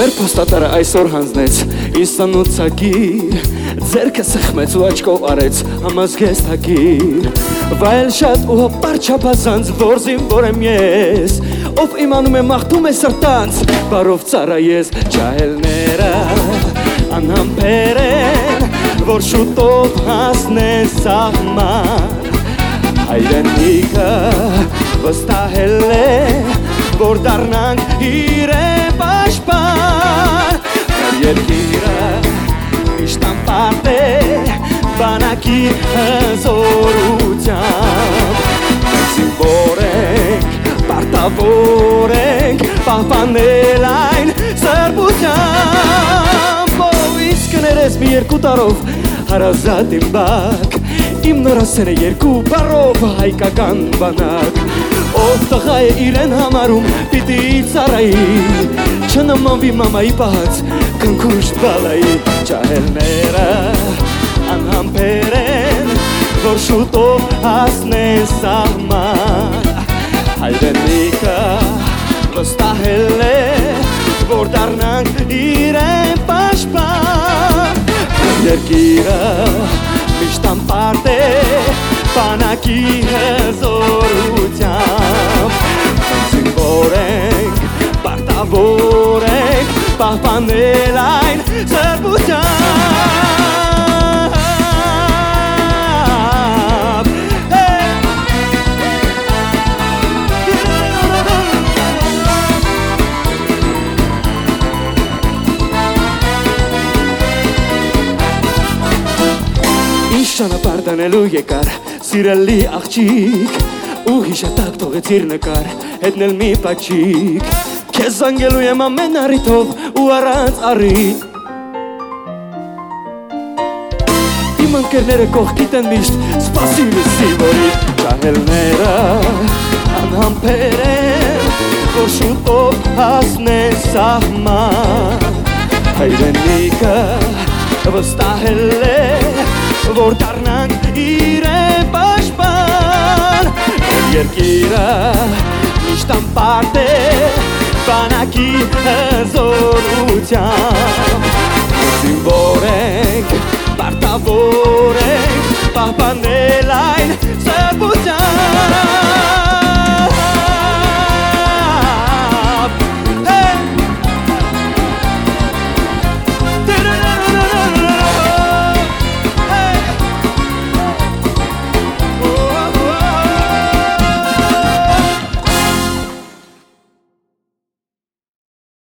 Մեր փոստատարը այսօր հանձնեց. Իսանուցագիր Ձերքը սխմեց ու աչկով արեց համազգեստագիր Վայել շատ ու պարչապազանց որ զինվոր եմ ես Ով իմանում է մաղթում է սրտանց Բարով ծարա ես ճահելները անհամպեր են Որ շուտով հասնես սաղման Հայրենիքը վստահել է որ դառնանք իրեն երկիրը միշտ անպարտ է բանակի հզորությամբ Սիմվոր ենք, պարտավոր ենք պահպանել այն սրբությամբ Ով իսկ ներես մի երկու տարով հարազատ իմ բակ Իմ նորասեն է երկու բարով հայկական բանակ Ով տղա է իրեն համարում պիտի ծարայի Չնմանվի մամայի պահած կնքուշտ բալայի Ճահելները անհամպեր են Որ շուտով հասնեն սահման Հայրենիքը վստահել է Որ դարնանք իրեն պաշպան Երկիրը միշտ անպարտ է Բանակի հզորությամբ Պահպանել այն սրբությամբ Ինչ ճանապարհ դնելու եկար սիրելի աղջիկ ու հիշատակ թողեցիր նկար հետնել մի պաչիկ քեզ զանգելու եմ ամեն առիթով ու առանց առիթ Իմ ընկերները կողքիդ են միշտ սպասիր սիվորի ճահելները անհամբեր են որ շուտով հասնեն սահման հայրենիքը վստահել է որ դառնանք իրեն պաշտպան երկիրը միշտ անպարտ է բանակի հզորությամբ զինվոր ենք